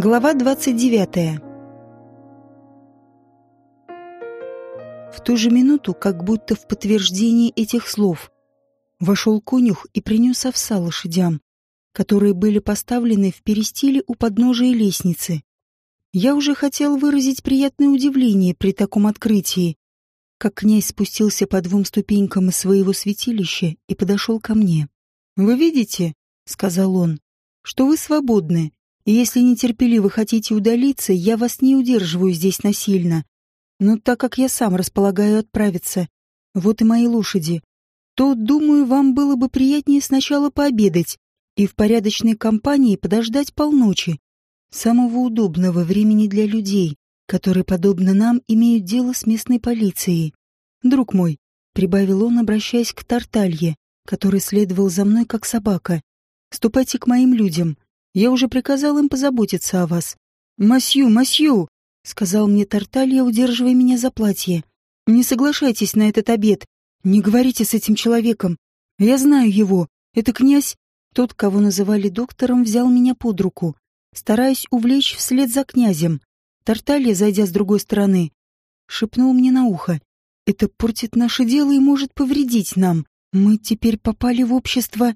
Глава 29. В ту же минуту, как будто в подтверждении этих слов, вошел конюх и принес овса лошадям, которые были поставлены в перестиле у подножия лестницы. Я уже хотел выразить приятное удивление при таком открытии, как князь спустился по двум ступенькам из своего святилища и подошел ко мне. «Вы видите, — сказал он, — что вы свободны, и если нетерпеливо хотите удалиться, я вас не удерживаю здесь насильно. Но так как я сам располагаю отправиться, вот и мои лошади, то, думаю, вам было бы приятнее сначала пообедать и в порядочной компании подождать полночи, самого удобного времени для людей, которые, подобно нам, имеют дело с местной полицией. Друг мой, — прибавил он, обращаясь к Тарталье, который следовал за мной как собака, — ступайте к моим людям. Я уже приказал им позаботиться о вас. «Масью, масью!» — сказал мне Тарталья, удерживая меня за платье. «Не соглашайтесь на этот обед. Не говорите с этим человеком. Я знаю его. Это князь...» Тот, кого называли доктором, взял меня под руку стараясь увлечь вслед за князем. Тарталья, зайдя с другой стороны, шепнул мне на ухо. «Это портит наше дело и может повредить нам. Мы теперь попали в общество...»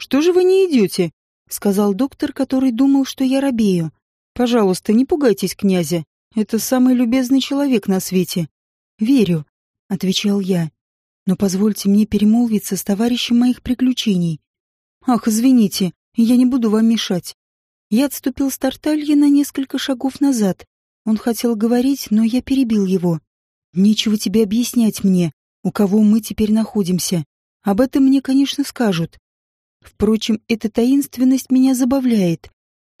«Что же вы не идете?» — сказал доктор, который думал, что я робею. «Пожалуйста, не пугайтесь князя. Это самый любезный человек на свете». «Верю», — отвечал я. «Но позвольте мне перемолвиться с товарищем моих приключений». «Ах, извините, я не буду вам мешать. Я отступил с Тарталья на несколько шагов назад. Он хотел говорить, но я перебил его. «Нечего тебе объяснять мне, у кого мы теперь находимся. Об этом мне, конечно, скажут. Впрочем, эта таинственность меня забавляет.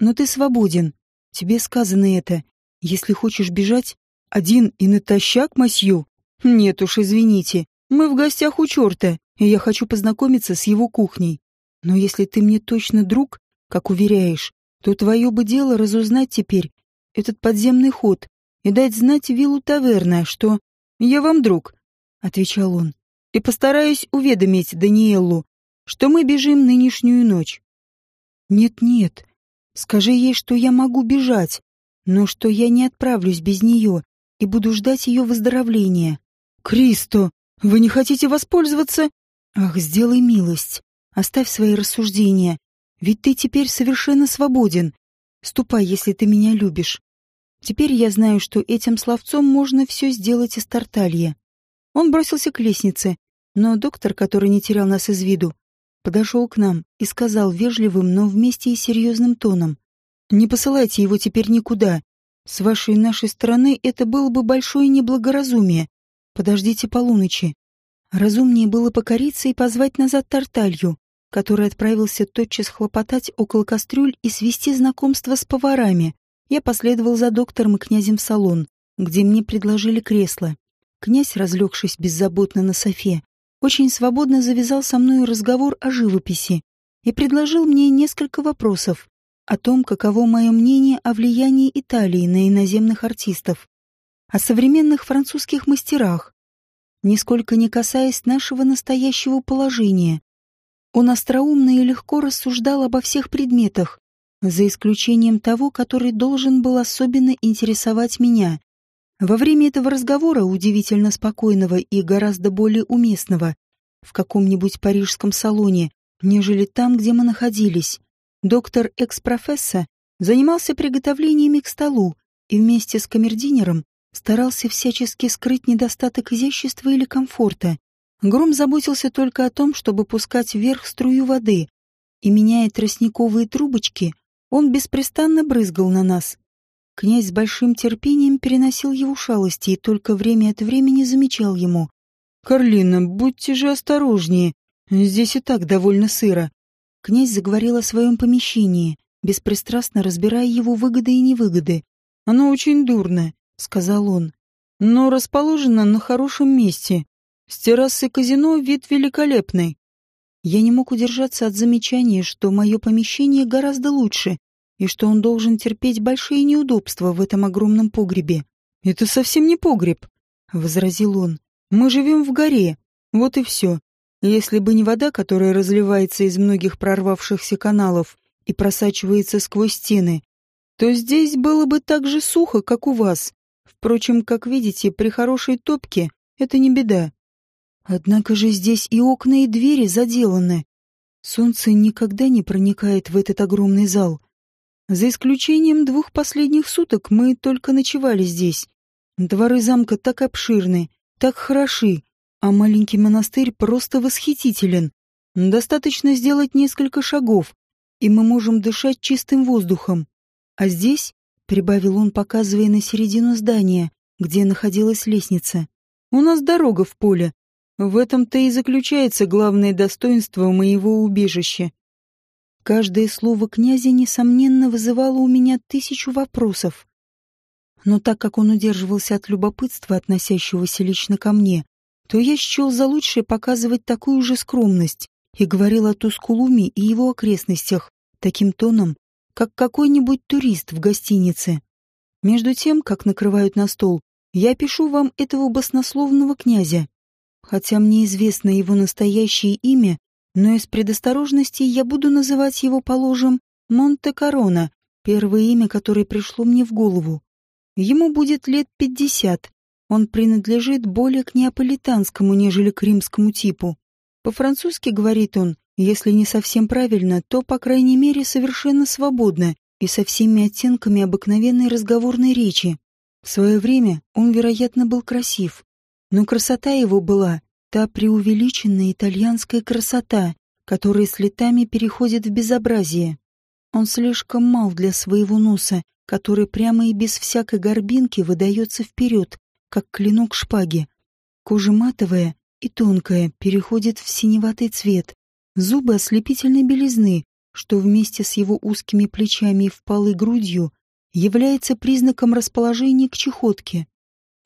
Но ты свободен. Тебе сказано это. Если хочешь бежать, один и натощак, масью? Нет уж, извините. Мы в гостях у черта, и я хочу познакомиться с его кухней. Но если ты мне точно друг, как уверяешь, то твое бы дело разузнать теперь этот подземный ход и дать знать виллу таверна, что «Я вам друг», — отвечал он, — «и постараюсь уведомить Даниэллу, что мы бежим нынешнюю ночь». «Нет-нет, скажи ей, что я могу бежать, но что я не отправлюсь без нее и буду ждать ее выздоровления». «Кристо, вы не хотите воспользоваться?» «Ах, сделай милость, оставь свои рассуждения ведь ты теперь совершенно свободен. Ступай, если ты меня любишь. Теперь я знаю, что этим словцом можно все сделать из Тарталья. Он бросился к лестнице, но доктор, который не терял нас из виду, подошел к нам и сказал вежливым, но вместе и серьезным тоном. «Не посылайте его теперь никуда. С вашей и нашей стороны это было бы большое неблагоразумие. Подождите полуночи». Разумнее было покориться и позвать назад Тарталью, который отправился тотчас хлопотать около кастрюль и свести знакомство с поварами. Я последовал за доктором и князем в салон, где мне предложили кресло. Князь, разлегшись беззаботно на софе, очень свободно завязал со мной разговор о живописи и предложил мне несколько вопросов о том, каково мое мнение о влиянии Италии на иноземных артистов, о современных французских мастерах, нисколько не касаясь нашего настоящего положения, он остроумно и легко рассуждал обо всех предметах, за исключением того, который должен был особенно интересовать меня. Во время этого разговора, удивительно спокойного и гораздо более уместного, в каком-нибудь парижском салоне, нежели там, где мы находились, доктор экс-профессор занимался приготовлениями к столу и вместе с камердинером старался всячески скрыть недостаток изящества или комфорта, Гром заботился только о том, чтобы пускать вверх струю воды, и, меняя тростниковые трубочки, он беспрестанно брызгал на нас. Князь с большим терпением переносил его шалости и только время от времени замечал ему. «Карлина, будьте же осторожнее, здесь и так довольно сыро». Князь заговорил о своем помещении, беспристрастно разбирая его выгоды и невыгоды. «Оно очень дурно», — сказал он, — «но расположено на хорошем месте. С террасы казино вид великолепный. Я не мог удержаться от замечания, что мое помещение гораздо лучше, и что он должен терпеть большие неудобства в этом огромном погребе. «Это совсем не погреб», — возразил он. «Мы живем в горе, вот и все. Если бы не вода, которая разливается из многих прорвавшихся каналов и просачивается сквозь стены, то здесь было бы так же сухо, как у вас. Впрочем, как видите, при хорошей топке это не беда. Однако же здесь и окна, и двери заделаны. Солнце никогда не проникает в этот огромный зал. За исключением двух последних суток мы только ночевали здесь. Дворы замка так обширны, так хороши, а маленький монастырь просто восхитителен. Достаточно сделать несколько шагов, и мы можем дышать чистым воздухом. А здесь, — прибавил он, показывая на середину здания, где находилась лестница, — у нас дорога в поле. В этом-то и заключается главное достоинство моего убежища. Каждое слово князя, несомненно, вызывало у меня тысячу вопросов. Но так как он удерживался от любопытства, относящегося лично ко мне, то я счел за лучшее показывать такую же скромность и говорил о Тускулуме и его окрестностях таким тоном, как какой-нибудь турист в гостинице. Между тем, как накрывают на стол, я пишу вам этого баснословного князя. Хотя мне известно его настоящее имя, но из предосторожности я буду называть его, положим, Монте-Корона, первое имя, которое пришло мне в голову. Ему будет лет пятьдесят. Он принадлежит более к неаполитанскому, нежели к римскому типу. По-французски говорит он, если не совсем правильно, то, по крайней мере, совершенно свободно и со всеми оттенками обыкновенной разговорной речи. В свое время он, вероятно, был красив. Но красота его была та преувеличенная итальянская красота, которая с летами переходит в безобразие. Он слишком мал для своего носа, который прямо и без всякой горбинки выдается вперед, как клинок шпаги. Кожа матовая и тонкая, переходит в синеватый цвет. Зубы ослепительной белизны, что вместе с его узкими плечами и впалой грудью является признаком расположения к чехотке.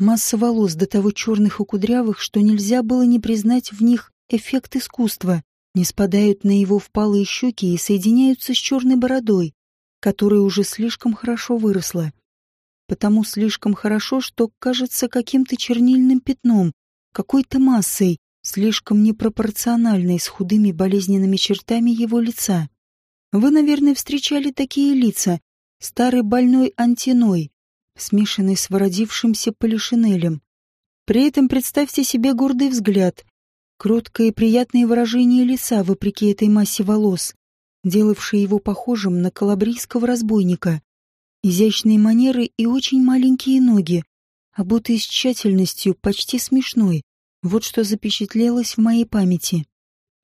Масса волос до того черных и кудрявых, что нельзя было не признать в них эффект искусства, не спадают на его впалые щеки и соединяются с черной бородой, которая уже слишком хорошо выросла. Потому слишком хорошо, что кажется каким-то чернильным пятном, какой-то массой, слишком непропорциональной с худыми болезненными чертами его лица. Вы, наверное, встречали такие лица, старый больной антиной, смешанный с вородившимся полишинелем. При этом представьте себе гордый взгляд, кроткое и приятное выражение лица вопреки этой массе волос, делавшие его похожим на калабрийского разбойника. Изящные манеры и очень маленькие ноги, обутые с тщательностью, почти смешной. Вот что запечатлелось в моей памяти.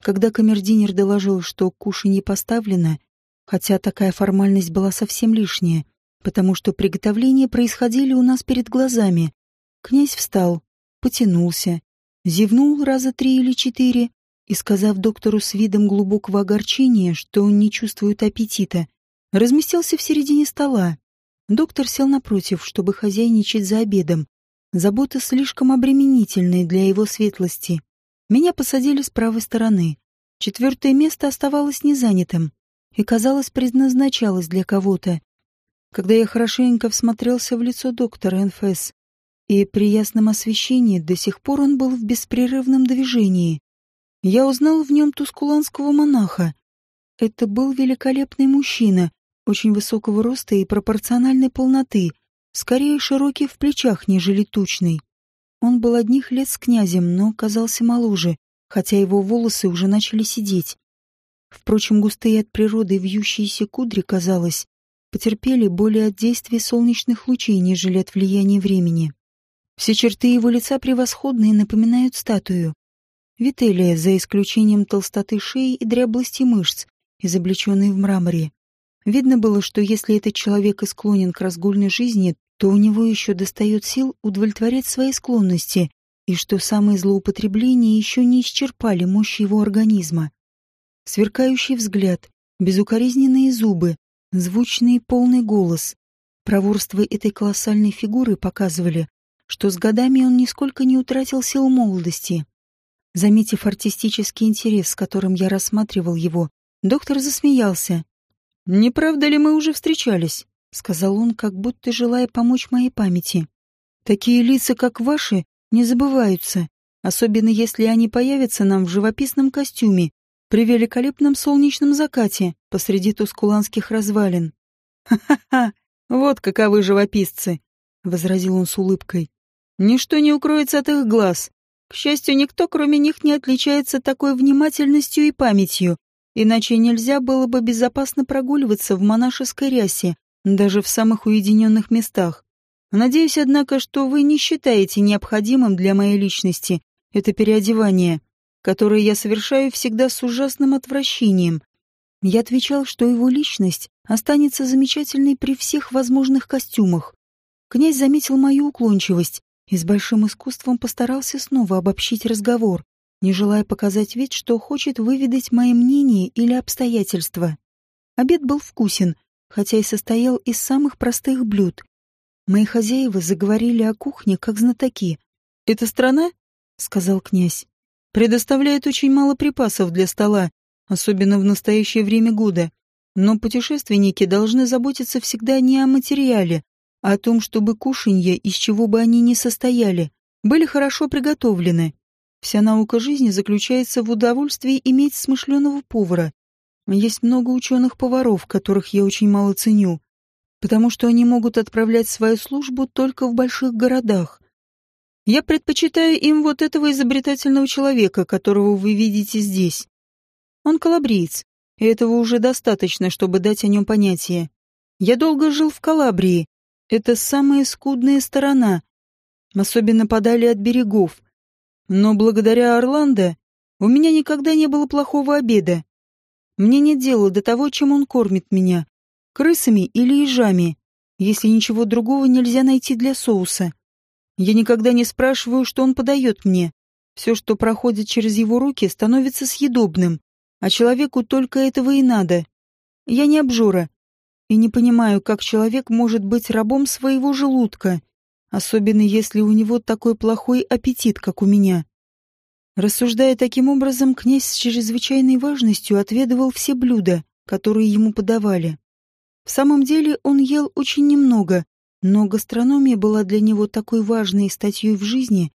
Когда камердинер доложил, что кушанье поставлено, хотя такая формальность была совсем лишняя, потому что приготовления происходили у нас перед глазами, князь встал, потянулся, зевнул раза три или четыре, и, сказав доктору с видом глубокого огорчения, что он не чувствует аппетита, разместился в середине стола. Доктор сел напротив, чтобы хозяйничать за обедом. Забота слишком обременительная для его светлости. Меня посадили с правой стороны. Четвертое место оставалось незанятым и, казалось, предназначалось для кого-то. Когда я хорошенько всмотрелся в лицо доктора НФС, и при ясном освещении до сих пор он был в беспрерывном движении, я узнал в нем тускуланского монаха. Это был великолепный мужчина, очень высокого роста и пропорциональной полноты, скорее широкий в плечах, нежели тучный. Он был одних лет с князем, но казался моложе, хотя его волосы уже начали сидеть. Впрочем, густые от природы вьющиеся кудри, казалось, потерпели более от действия солнечных лучей, нежели от влияния времени. Все черты его лица превосходные напоминают статую. Вителия, за исключением толстоты шеи и дряблости мышц, изобличенной в мраморе. Видно было, что если этот человек и склонен к разгульной жизни, то у него еще достает сил удовлетворять свои склонности, и что самые злоупотребления еще не исчерпали мощь его организма. Сверкающий взгляд, безукоризненные зубы, звучный полный голос. Проворство этой колоссальной фигуры показывали, что с годами он нисколько не утратил сил молодости. Заметив артистический интерес, с которым я рассматривал его, доктор засмеялся. «Не правда ли мы уже встречались?» — сказал он, как будто желая помочь моей памяти. «Такие лица, как ваши, не забываются, особенно если они появятся нам в живописном костюме при великолепном солнечном закате посреди тускуланских развалин. Ха-ха-ха! Вот каковы живописцы, — возразил он с улыбкой. Ничто не укроется от их глаз. К счастью, никто, кроме них, не отличается такой внимательностью и памятью, иначе нельзя было бы безопасно прогуливаться в монашеской рясе, даже в самых уединенных местах. Надеюсь, однако, что вы не считаете необходимым для моей личности это переодевание, которое я совершаю всегда с ужасным отвращением. Я отвечал, что его личность останется замечательной при всех возможных костюмах. Князь заметил мою уклончивость и с большим искусством постарался снова обобщить разговор, не желая показать вид, что хочет выведать мое мнение или обстоятельства. Обед был вкусен, хотя и состоял из самых простых блюд. Мои хозяева заговорили о кухне как знатоки. «Эта страна, — сказал князь, — предоставляет очень мало припасов для стола, особенно в настоящее время года. Но путешественники должны заботиться всегда не о материале, а о том, чтобы кушанья, из чего бы они ни состояли, были хорошо приготовлены. Вся наука жизни заключается в удовольствии иметь смышленого повара. Есть много ученых-поваров, которых я очень мало ценю, потому что они могут отправлять свою службу только в больших городах. Я предпочитаю им вот этого изобретательного человека, которого вы видите здесь. Он калабриец, и этого уже достаточно, чтобы дать о нем понятие. Я долго жил в Калабрии. Это самая скудная сторона, особенно подали от берегов. Но благодаря Орландо у меня никогда не было плохого обеда. Мне нет дела до того, чем он кормит меня. Крысами или ежами, если ничего другого нельзя найти для соуса. Я никогда не спрашиваю, что он подает мне. Все, что проходит через его руки, становится съедобным а человеку только этого и надо. Я не обжора и не понимаю, как человек может быть рабом своего желудка, особенно если у него такой плохой аппетит, как у меня. Рассуждая таким образом, князь с чрезвычайной важностью отведывал все блюда, которые ему подавали. В самом деле он ел очень немного, но гастрономия была для него такой важной статьей в жизни,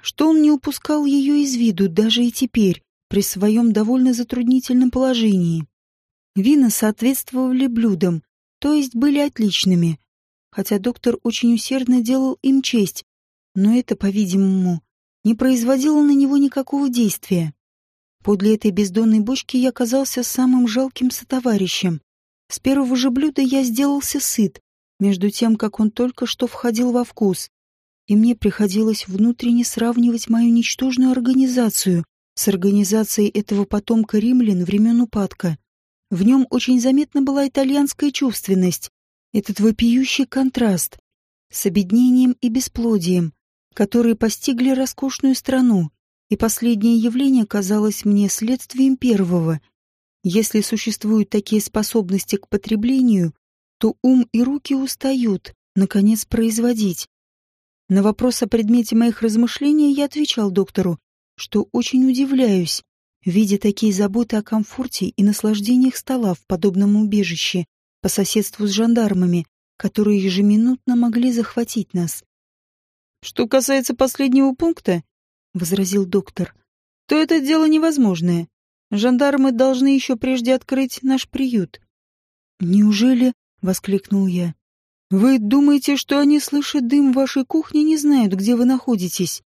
что он не упускал ее из виду даже и теперь, при своем довольно затруднительном положении. Вина соответствовали блюдам, то есть были отличными, хотя доктор очень усердно делал им честь, но это, по-видимому, не производило на него никакого действия. Подле этой бездонной бочки я оказался самым жалким сотоварищем. С первого же блюда я сделался сыт, между тем, как он только что входил во вкус, и мне приходилось внутренне сравнивать мою ничтожную организацию с организацией этого потомка римлян времен упадка. В нем очень заметна была итальянская чувственность, этот вопиющий контраст с обеднением и бесплодием, которые постигли роскошную страну, и последнее явление казалось мне следствием первого. Если существуют такие способности к потреблению, то ум и руки устают, наконец, производить. На вопрос о предмете моих размышлений я отвечал доктору, что очень удивляюсь, видя такие заботы о комфорте и наслаждениях стола в подобном убежище по соседству с жандармами, которые ежеминутно могли захватить нас. «Что касается последнего пункта», — возразил доктор, — «то это дело невозможное. Жандармы должны еще прежде открыть наш приют». «Неужели?» — воскликнул я. «Вы думаете, что они слышат дым в вашей кухне, не знают, где вы находитесь?»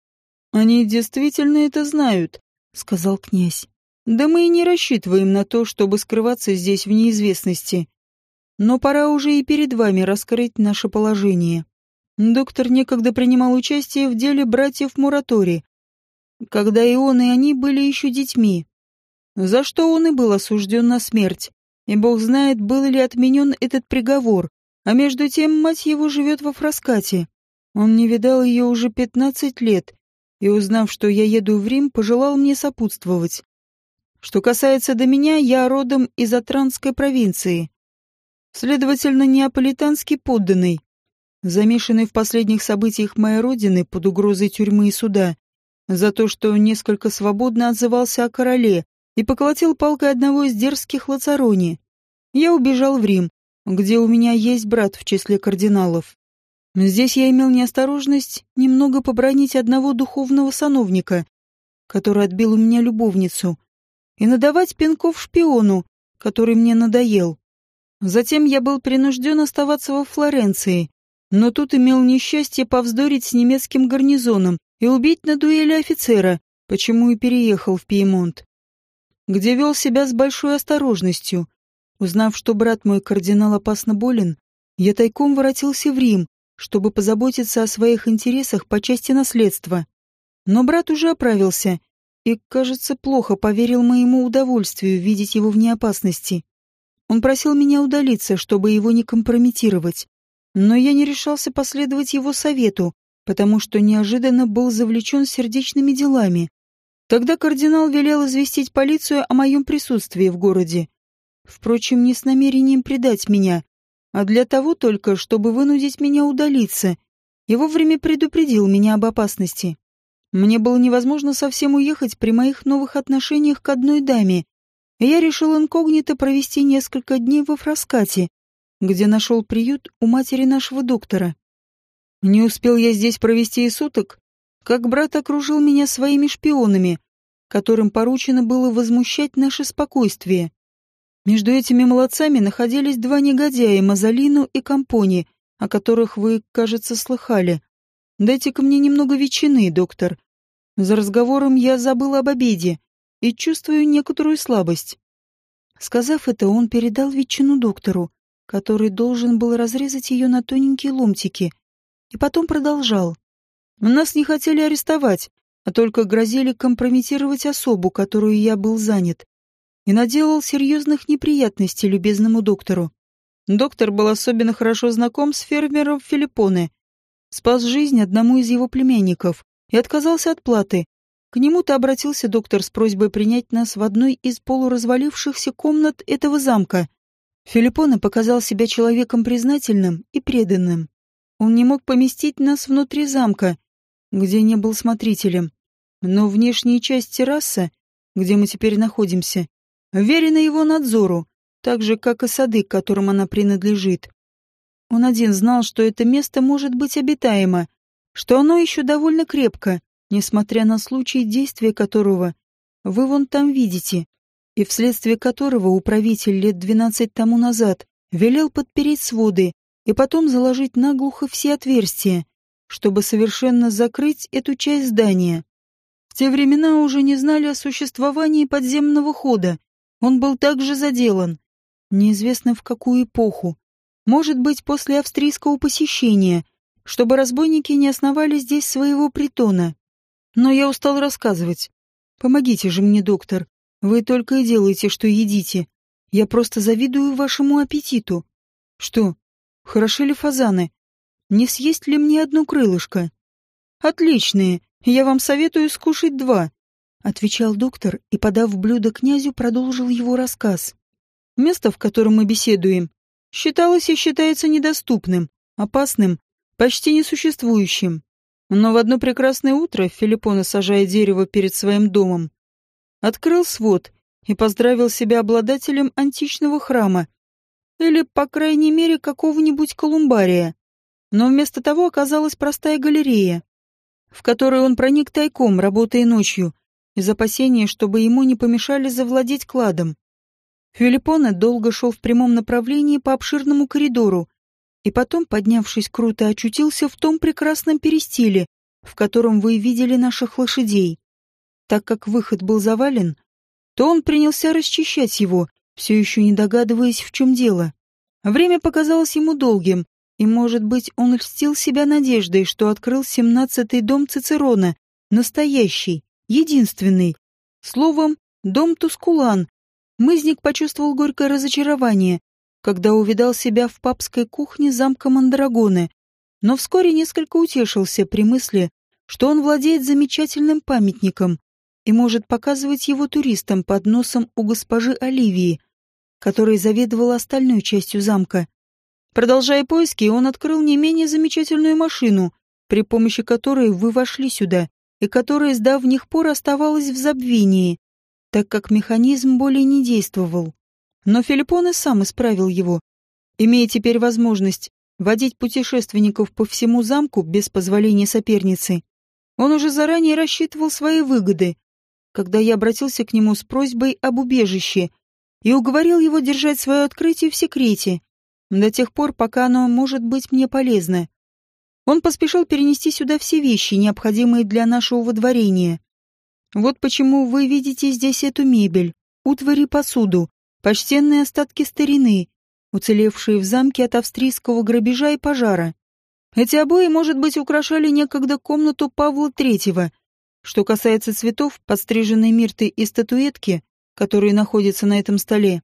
«Они действительно это знают», — сказал князь. «Да мы и не рассчитываем на то, чтобы скрываться здесь в неизвестности. Но пора уже и перед вами раскрыть наше положение. Доктор некогда принимал участие в деле братьев Муратори, когда и он, и они были еще детьми. За что он и был осужден на смерть, и бог знает, был ли отменен этот приговор, а между тем мать его живет во Фраскате. Он не видал ее уже пятнадцать лет, и, узнав, что я еду в Рим, пожелал мне сопутствовать. Что касается до меня, я родом из Атранской провинции. Следовательно, неаполитанский подданный, замешанный в последних событиях моей родины под угрозой тюрьмы и суда, за то, что несколько свободно отзывался о короле и поколотил палкой одного из дерзких лацарони. Я убежал в Рим, где у меня есть брат в числе кардиналов. Здесь я имел неосторожность немного побронить одного духовного сановника, который отбил у меня любовницу, и надавать пинков шпиону, который мне надоел. Затем я был принужден оставаться во Флоренции, но тут имел несчастье повздорить с немецким гарнизоном и убить на дуэли офицера, почему и переехал в Пьемонт, где вел себя с большой осторожностью. Узнав, что брат мой кардинал опасно болен, я тайком воротился в Рим, чтобы позаботиться о своих интересах по части наследства. Но брат уже оправился и, кажется, плохо поверил моему удовольствию видеть его вне опасности. Он просил меня удалиться, чтобы его не компрометировать. Но я не решался последовать его совету, потому что неожиданно был завлечен сердечными делами. Тогда кардинал велел известить полицию о моем присутствии в городе. Впрочем, не с намерением предать меня, а для того только, чтобы вынудить меня удалиться, и вовремя предупредил меня об опасности. Мне было невозможно совсем уехать при моих новых отношениях к одной даме, и я решил инкогнито провести несколько дней во Фраскате, где нашел приют у матери нашего доктора. Не успел я здесь провести и суток, как брат окружил меня своими шпионами, которым поручено было возмущать наше спокойствие. Между этими молодцами находились два негодяя, Мазалину и Компони, о которых вы, кажется, слыхали. Дайте-ка мне немного ветчины, доктор. За разговором я забыл об обеде и чувствую некоторую слабость. Сказав это, он передал ветчину доктору, который должен был разрезать ее на тоненькие ломтики, и потом продолжал. Нас не хотели арестовать, а только грозили компрометировать особу, которую я был занят, и наделал серьезных неприятностей любезному доктору. Доктор был особенно хорошо знаком с фермером Филиппоне, спас жизнь одному из его племянников и отказался от платы. К нему-то обратился доктор с просьбой принять нас в одной из полуразвалившихся комнат этого замка. Филиппоне показал себя человеком признательным и преданным. Он не мог поместить нас внутри замка, где не был смотрителем. Но внешняя часть террасы, где мы теперь находимся, верена его надзору, так же, как и сады, которым она принадлежит. Он один знал, что это место может быть обитаемо, что оно еще довольно крепко, несмотря на случай действия которого вы вон там видите, и вследствие которого управитель лет двенадцать тому назад велел подпереть своды и потом заложить наглухо все отверстия, чтобы совершенно закрыть эту часть здания. В те времена уже не знали о существовании подземного хода. Он был также заделан. Неизвестно в какую эпоху. Может быть, после австрийского посещения, чтобы разбойники не основали здесь своего притона. Но я устал рассказывать. Помогите же мне, доктор. Вы только и делаете, что едите. Я просто завидую вашему аппетиту. Что, Хороши ли фазаны? Не съесть ли мне одно крылышко? Отличные. Я вам советую скушать два, отвечал доктор и, подав блюдо князю, продолжил его рассказ. Место, в котором мы беседуем, считалось и считается недоступным, опасным, почти несуществующим. Но в одно прекрасное утро Филиппона, сажая дерево перед своим домом, открыл свод и поздравил себя обладателем античного храма, или, по крайней мере, какого-нибудь колумбария. Но вместо того оказалась простая галерея, в которую он проник тайком, работая ночью, из опасения, чтобы ему не помешали завладеть кладом. Филиппоне долго шел в прямом направлении по обширному коридору, и потом, поднявшись круто, очутился в том прекрасном перестиле, в котором вы видели наших лошадей. Так как выход был завален, то он принялся расчищать его все еще не догадываясь, в чем дело. Время показалось ему долгим, и, может быть, он льстил себя надеждой, что открыл семнадцатый дом Цицерона, настоящий, единственный. Словом, дом Тускулан. Мызник почувствовал горькое разочарование, когда увидал себя в папской кухне замка Мандрагоны, но вскоре несколько утешился при мысли, что он владеет замечательным памятником и может показывать его туристам под носом у госпожи Оливии, которая заведовала остальной частью замка. Продолжая поиски, он открыл не менее замечательную машину, при помощи которой вы вошли сюда, и которая с давних пор оставалась в забвении, так как механизм более не действовал. Но Филиппон и сам исправил его, имея теперь возможность водить путешественников по всему замку без позволения соперницы. Он уже заранее рассчитывал свои выгоды, когда я обратился к нему с просьбой об убежище, и уговорил его держать свое открытие в секрете, до тех пор, пока оно может быть мне полезно. Он поспешил перенести сюда все вещи, необходимые для нашего водворения. Вот почему вы видите здесь эту мебель, утвари посуду, почтенные остатки старины, уцелевшие в замке от австрийского грабежа и пожара. Эти обои, может быть, украшали некогда комнату Павла Третьего. Что касается цветов, подстриженной мирты и статуэтки, которые находятся на этом столе,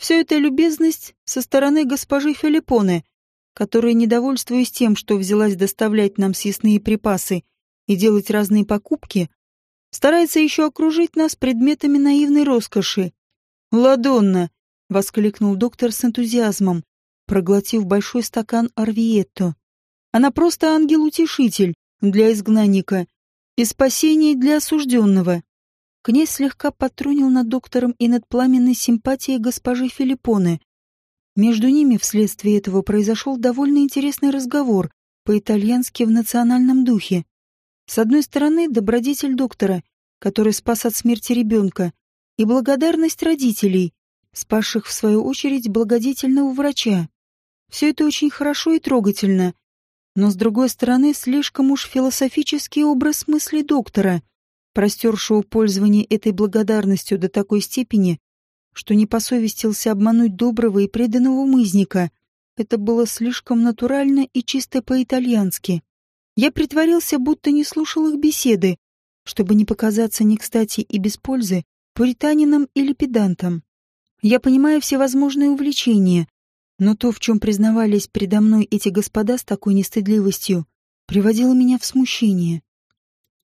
все это любезность со стороны госпожи Филиппоны, которая, недовольствуясь тем, что взялась доставлять нам съестные припасы и делать разные покупки, старается еще окружить нас предметами наивной роскоши. «Ладонна!» — воскликнул доктор с энтузиазмом, проглотив большой стакан Арвиетто. «Она просто ангел-утешитель для изгнанника и спасение для осужденного». Князь слегка потрунил над доктором и над пламенной симпатией госпожи Филиппоны. Между ними вследствие этого произошел довольно интересный разговор, по-итальянски в национальном духе. С одной стороны, добродетель доктора, который спас от смерти ребенка, и благодарность родителей, спасших в свою очередь благодетельного врача. Все это очень хорошо и трогательно. Но с другой стороны, слишком уж философический образ мысли доктора, простершего пользование этой благодарностью до такой степени, что не посовестился обмануть доброго и преданного мызника. Это было слишком натурально и чисто по-итальянски. Я притворился, будто не слушал их беседы, чтобы не показаться не кстати и без пользы пуританином или педантом. Я понимаю всевозможные увлечения, но то, в чем признавались предо мной эти господа с такой нестыдливостью, приводило меня в смущение.